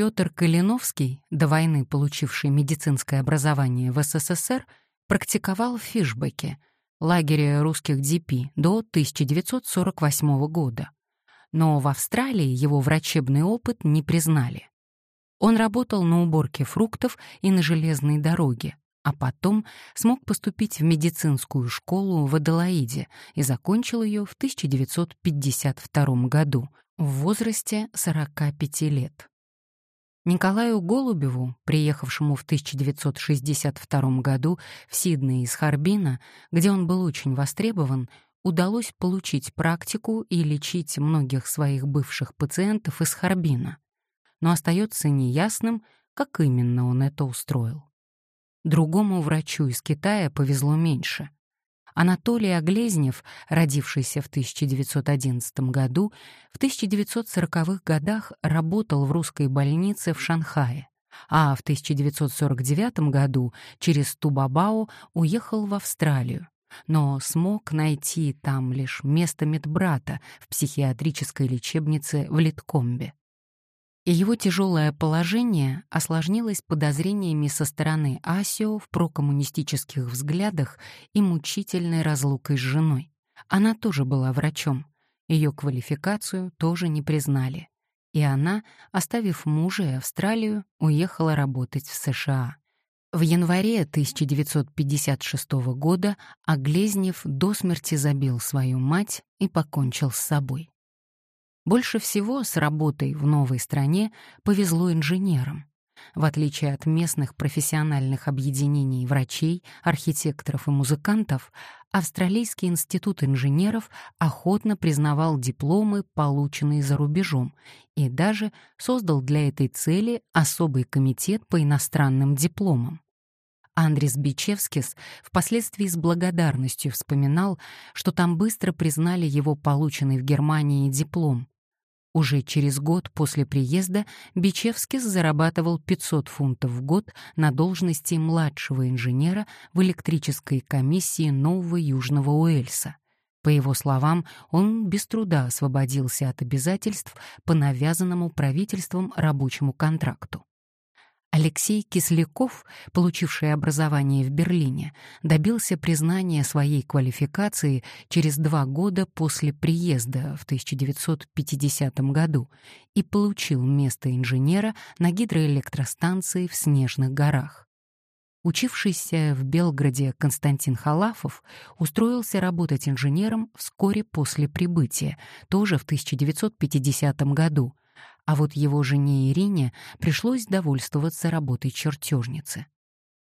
Петр Калиновский, до войны получивший медицинское образование в СССР, практиковал в Фишбеке, лагере русских ДП, до 1948 года. Но в Австралии его врачебный опыт не признали. Он работал на уборке фруктов и на железной дороге, а потом смог поступить в медицинскую школу в Аделаиде и закончил ее в 1952 году в возрасте 45 лет. Николаю Голубеву, приехавшему в 1962 году в Сидней из Харбина, где он был очень востребован, удалось получить практику и лечить многих своих бывших пациентов из Харбина. Но остается неясным, как именно он это устроил. Другому врачу из Китая повезло меньше. Анатолий Оглезнев, родившийся в 1911 году, в 1940-х годах работал в русской больнице в Шанхае, а в 1949 году через Тубабао уехал в Австралию, но смог найти там лишь место медбрата в психиатрической лечебнице в Литкомбе и его тяжелое положение осложнилось подозрениями со стороны Асио в прокоммунистических взглядах и мучительной разлукой с женой. Она тоже была врачом. Ее квалификацию тоже не признали. И она, оставив мужа и Австралию, уехала работать в США. В январе 1956 года Оглезнев до смерти забил свою мать и покончил с собой. Больше всего с работой в новой стране повезло инженерам. В отличие от местных профессиональных объединений врачей, архитекторов и музыкантов, Австралийский институт инженеров охотно признавал дипломы, полученные за рубежом, и даже создал для этой цели особый комитет по иностранным дипломам. Андрис Бичевскис впоследствии с благодарностью вспоминал, что там быстро признали его полученный в Германии диплом, уже через год после приезда Бичевскис зарабатывал 500 фунтов в год на должности младшего инженера в электрической комиссии Нового Южного Уэльса. По его словам, он без труда освободился от обязательств по навязанному правительством рабочему контракту. Алексей Кисляков, получивший образование в Берлине, добился признания своей квалификации через два года после приезда в 1950 году и получил место инженера на гидроэлектростанции в Снежных горах. Учившийся в Белграде Константин Халафов устроился работать инженером вскоре после прибытия, тоже в 1950 году, а вот его жене Ирине пришлось довольствоваться работой чертежницы.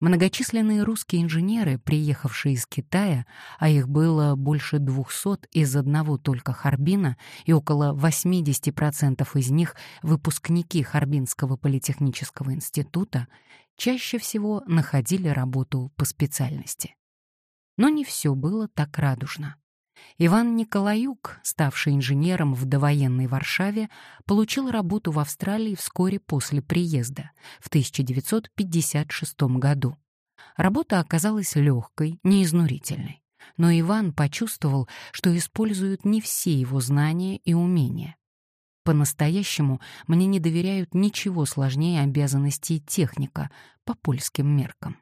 Многочисленные русские инженеры, приехавшие из Китая, а их было больше 200 из одного только Харбина, и около 80% из них выпускники Харбинского политехнического института, чаще всего находили работу по специальности. Но не все было так радужно. Иван Николаюк, ставший инженером в довоенной Варшаве, получил работу в Австралии вскоре после приезда, в 1956 году. Работа оказалась легкой, неизнурительной. Но Иван почувствовал, что используют не все его знания и умения. По-настоящему мне не доверяют ничего сложнее обязанностей техника по польским меркам.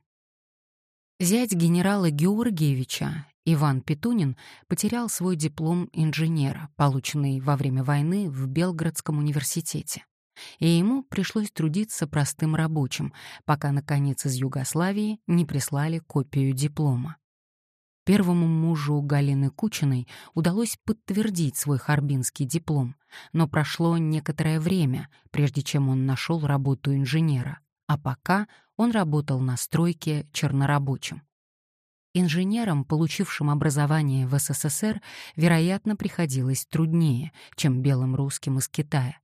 Зять генерала Георгиевича, Иван Петунин потерял свой диплом инженера, полученный во время войны в Белградском университете. И ему пришлось трудиться простым рабочим, пока, наконец, из Югославии не прислали копию диплома. Первому мужу Галины Кучиной удалось подтвердить свой харбинский диплом, но прошло некоторое время, прежде чем он нашел работу инженера, а пока он работал на стройке чернорабочим. Инженерам, получившим образование в СССР, вероятно, приходилось труднее, чем белым русским из Китая.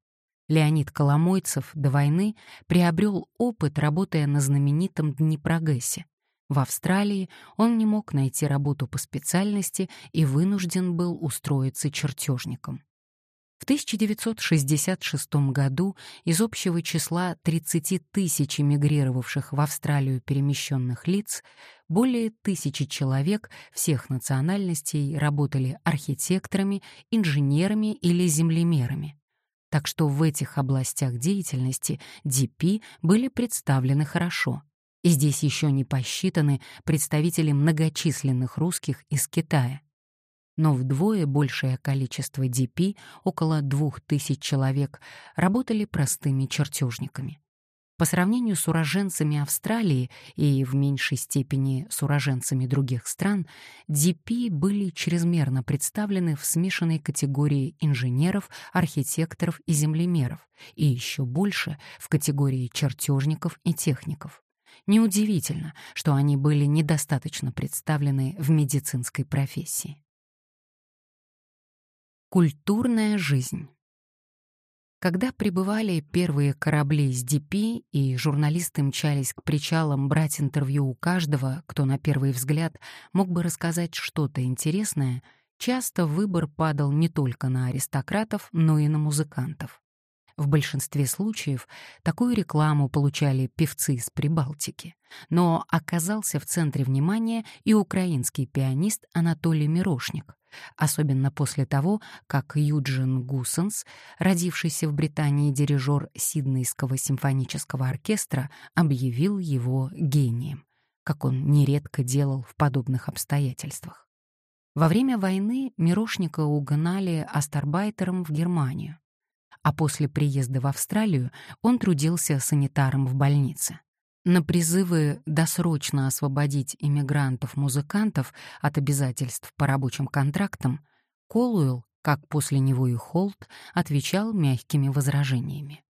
Леонид Коломойцев до войны приобрел опыт, работая на знаменитом Днепрогэсе. В Австралии он не мог найти работу по специальности и вынужден был устроиться чертежником. В 1966 году из общего числа 30 тысяч эмигрировавших в Австралию перемещенных лиц более тысячи человек всех национальностей работали архитекторами, инженерами или землемерами. так что в этих областях деятельности DP были представлены хорошо. И здесь еще не посчитаны представители многочисленных русских из Китая. Но вдвое большее количество DP, около 2000 человек, работали простыми чертежниками. По сравнению с уроженцами Австралии и в меньшей степени с уроженцами других стран, DP были чрезмерно представлены в смешанной категории инженеров, архитекторов и землемеров, и еще больше в категории чертежников и техников. Неудивительно, что они были недостаточно представлены в медицинской профессии. Культурная жизнь когда прибывали первые корабли с ДП и журналисты мчались к причалам брать интервью у каждого, кто на первый взгляд мог бы рассказать что-то интересное, часто выбор падал не только на аристократов, но и на музыкантов. В большинстве случаев такую рекламу получали певцы из Прибалтики, но оказался в центре внимания и украинский пианист Анатолий Мирошник, особенно после того, как Юджин Гусенс, родившийся в Британии дирижер Сиднейского симфонического оркестра, объявил его гением, как он нередко делал в подобных обстоятельствах. Во время войны Мирошника угнали астарбайтером в Германию, а после приезда в Австралию он трудился санитаром в больнице. На призывы досрочно освободить иммигрантов-музыкантов от обязательств по рабочим контрактам Колуэлл, как после него и Холт, отвечал мягкими возражениями.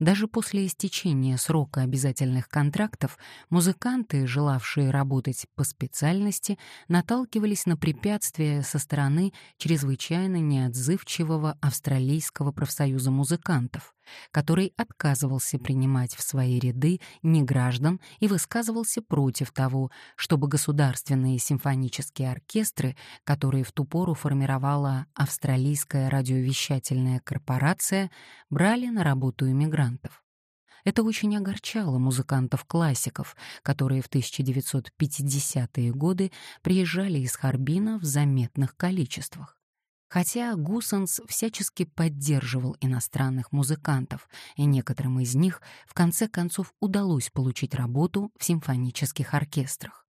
Даже после истечения срока обязательных контрактов музыканты, желавшие работать по специальности, наталкивались на препятствия со стороны чрезвычайно неотзывчивого австралийского профсоюза музыкантов, который отказывался принимать в свои ряды неграждан и высказывался против того, чтобы государственные симфонические оркестры, которые в ту пору формировала Австралийская радиовещательная корпорация, брали на работу иммигрантов. Это очень огорчало музыкантов-классиков, которые в 1950-е годы приезжали из Харбина в заметных количествах. Хотя Гусанс всячески поддерживал иностранных музыкантов, и некоторым из них в конце концов удалось получить работу в симфонических оркестрах.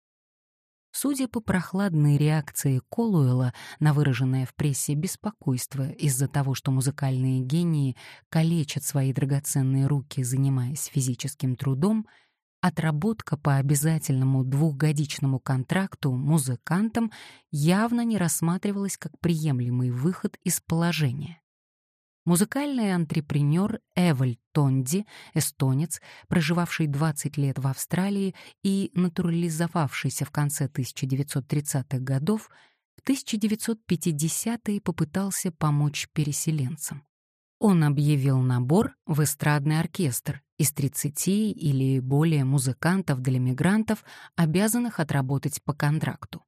Судя по прохладной реакции Колуэла на выраженное в прессе беспокойство из-за того, что музыкальные гении калечат свои драгоценные руки, занимаясь физическим трудом, Отработка по обязательному двухгодичному контракту музыкантам явно не рассматривалась как приемлемый выход из положения. Музыкальный антрепренер Эвель Тонди, эстонец, проживавший 20 лет в Австралии и натурализовавшийся в конце 1930-х годов, в 1950-е попытался помочь переселенцам. Он объявил набор в эстрадный оркестр из 30 или более музыкантов для мигрантов, обязанных отработать по контракту.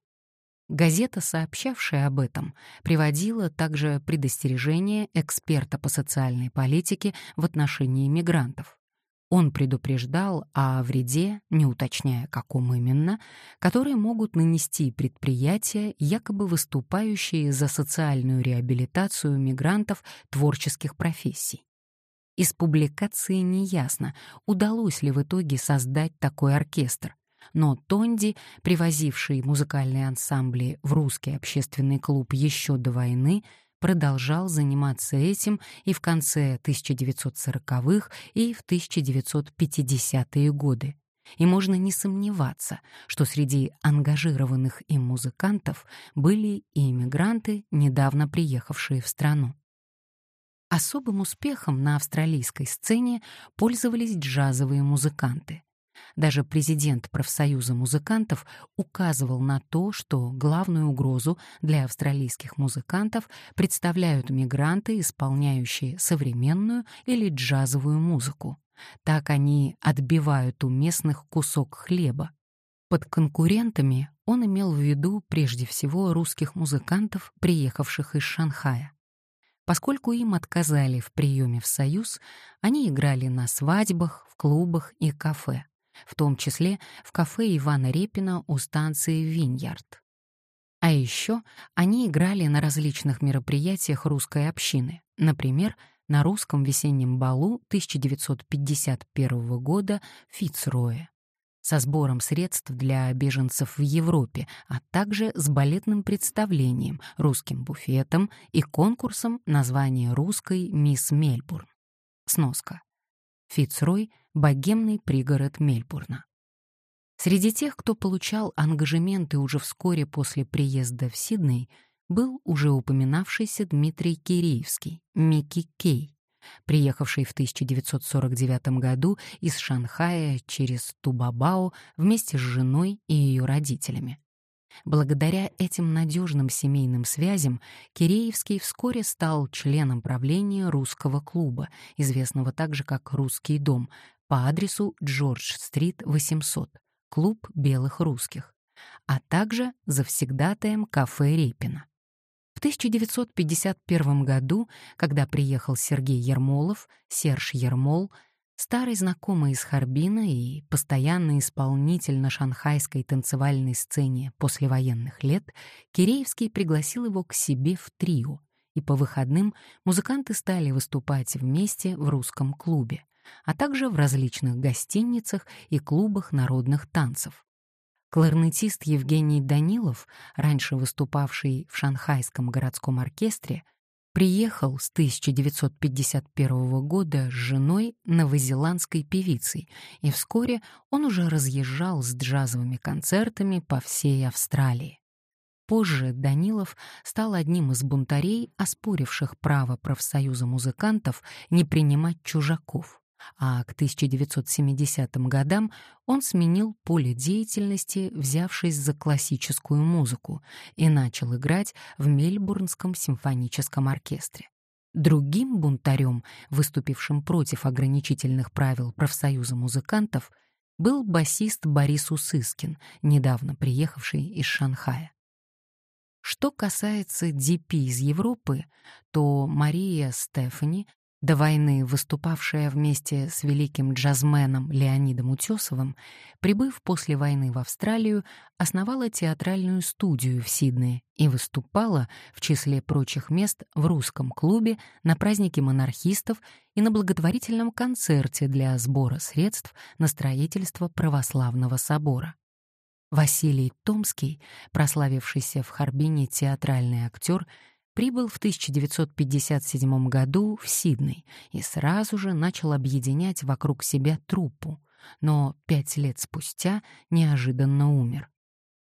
Газета, сообщавшая об этом, приводила также предостережение эксперта по социальной политике в отношении мигрантов. Он предупреждал о вреде, не уточняя, каком именно, которые могут нанести предприятия, якобы выступающие за социальную реабилитацию мигрантов творческих профессий. Из публикации неясно, удалось ли в итоге создать такой оркестр, но Тонди, привозивший музыкальные ансамбли в русский общественный клуб еще до войны, продолжал заниматься этим и в конце 1940-х, и в 1950-е годы. И можно не сомневаться, что среди ангажированных им музыкантов были и иммигранты, недавно приехавшие в страну. Особым успехом на австралийской сцене пользовались джазовые музыканты. Даже президент профсоюза музыкантов указывал на то, что главную угрозу для австралийских музыкантов представляют мигранты, исполняющие современную или джазовую музыку. Так они отбивают у местных кусок хлеба. Под конкурентами он имел в виду прежде всего русских музыкантов, приехавших из Шанхая. Поскольку им отказали в приеме в Союз, они играли на свадьбах, в клубах и кафе в том числе в кафе Ивана Репина у станции Виньярд. А еще они играли на различных мероприятиях русской общины, например, на русском весеннем балу 1951 года в Фицрое со сбором средств для беженцев в Европе, а также с балетным представлением, русским буфетом и конкурсом названия русской «Мисс Мельбурн». Сноска. Фицрой — богемный пригород Мельбурна. Среди тех, кто получал ангажементы уже вскоре после приезда в Сидней, был уже упоминавшийся Дмитрий Киреевский, Микки Кей, приехавший в 1949 году из Шанхая через Тубабао вместе с женой и ее родителями. Благодаря этим надежным семейным связям Киреевский вскоре стал членом правления русского клуба, известного также как «Русский дом», по адресу Джордж-стрит, 800, клуб белых русских, а также завсегдатаем кафе Репина. В 1951 году, когда приехал Сергей Ермолов, Серж Ермол, старый знакомый из Харбина и постоянный исполнитель на шанхайской танцевальной сцене послевоенных лет, Киреевский пригласил его к себе в трио, и по выходным музыканты стали выступать вместе в русском клубе, а также в различных гостиницах и клубах народных танцев. Кларнетист Евгений Данилов, раньше выступавший в Шанхайском городском оркестре, приехал с 1951 года с женой новозеландской певицей, и вскоре он уже разъезжал с джазовыми концертами по всей Австралии. Позже Данилов стал одним из бунтарей, оспоривших право профсоюза музыкантов не принимать чужаков а к 1970 годам он сменил поле деятельности, взявшись за классическую музыку, и начал играть в Мельбурнском симфоническом оркестре. Другим бунтарем, выступившим против ограничительных правил профсоюза музыкантов, был басист Борис Усыскин, недавно приехавший из Шанхая. Что касается DP из Европы, то Мария Стефани до войны выступавшая вместе с великим джазменом Леонидом Утесовым, прибыв после войны в Австралию, основала театральную студию в Сиднее и выступала, в числе прочих мест, в русском клубе, на празднике монархистов и на благотворительном концерте для сбора средств на строительство православного собора. Василий Томский, прославившийся в Харбине театральный актер, прибыл в 1957 году в Сидней и сразу же начал объединять вокруг себя труппу, но пять лет спустя неожиданно умер.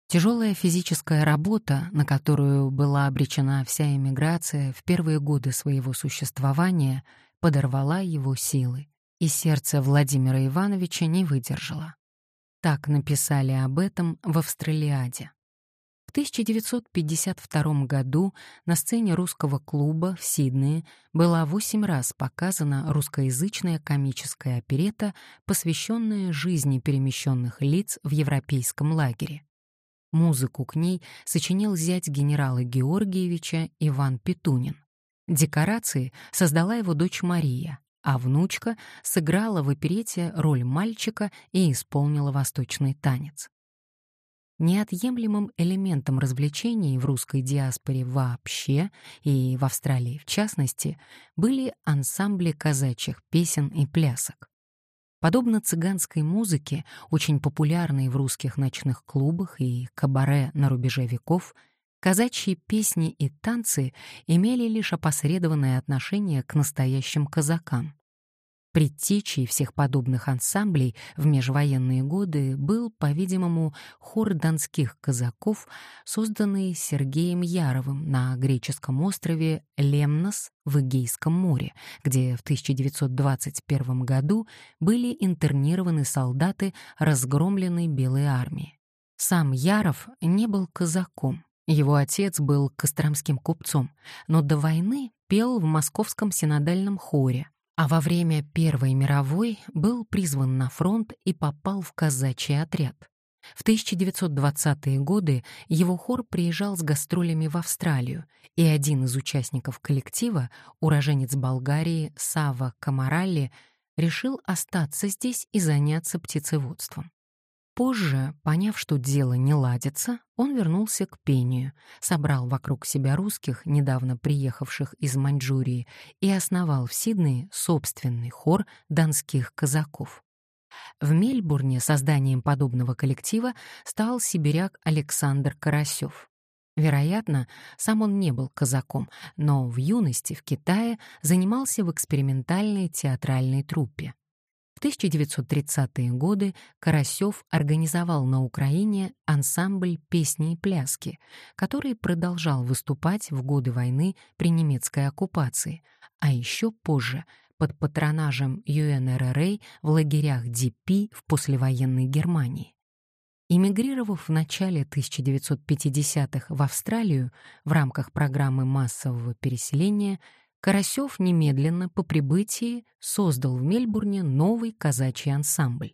Тяжелая физическая работа, на которую была обречена вся эмиграция в первые годы своего существования, подорвала его силы, и сердце Владимира Ивановича не выдержало. Так написали об этом в Австралиаде. 1952 году на сцене русского клуба в Сиднее была восемь раз показана русскоязычная комическая оперета, посвященная жизни перемещенных лиц в европейском лагере. Музыку к ней сочинил зять генерала Георгиевича Иван Петунин. Декорации создала его дочь Мария, а внучка сыграла в оперете роль мальчика и исполнила восточный танец. Неотъемлемым элементом развлечений в русской диаспоре вообще и в Австралии в частности были ансамбли казачьих песен и плясок. Подобно цыганской музыке, очень популярной в русских ночных клубах и кабаре на рубеже веков, казачьи песни и танцы имели лишь опосредованное отношение к настоящим казакам. Предтечей всех подобных ансамблей в межвоенные годы был, по-видимому, хор донских казаков, созданный Сергеем Яровым на греческом острове Лемнос в Эгейском море, где в 1921 году были интернированы солдаты разгромленной Белой армии. Сам Яров не был казаком, его отец был костромским купцом, но до войны пел в московском синодальном хоре, а во время Первой мировой был призван на фронт и попал в казачий отряд. В 1920-е годы его хор приезжал с гастролями в Австралию, и один из участников коллектива, уроженец Болгарии Сава Камаралли, решил остаться здесь и заняться птицеводством. Позже, поняв, что дело не ладится, он вернулся к пению, собрал вокруг себя русских, недавно приехавших из Маньчжурии, и основал в Сиднее собственный хор донских казаков. В Мельбурне созданием подобного коллектива стал сибиряк Александр Карасев. Вероятно, сам он не был казаком, но в юности в Китае занимался в экспериментальной театральной труппе. В 1930-е годы Карасев организовал на Украине ансамбль «Песни и пляски», который продолжал выступать в годы войны при немецкой оккупации, а еще позже под патронажем ЮНРРА в лагерях ДП в послевоенной Германии. Эмигрировав в начале 1950-х в Австралию в рамках программы массового переселения, Карасев немедленно по прибытии создал в Мельбурне новый казачий ансамбль.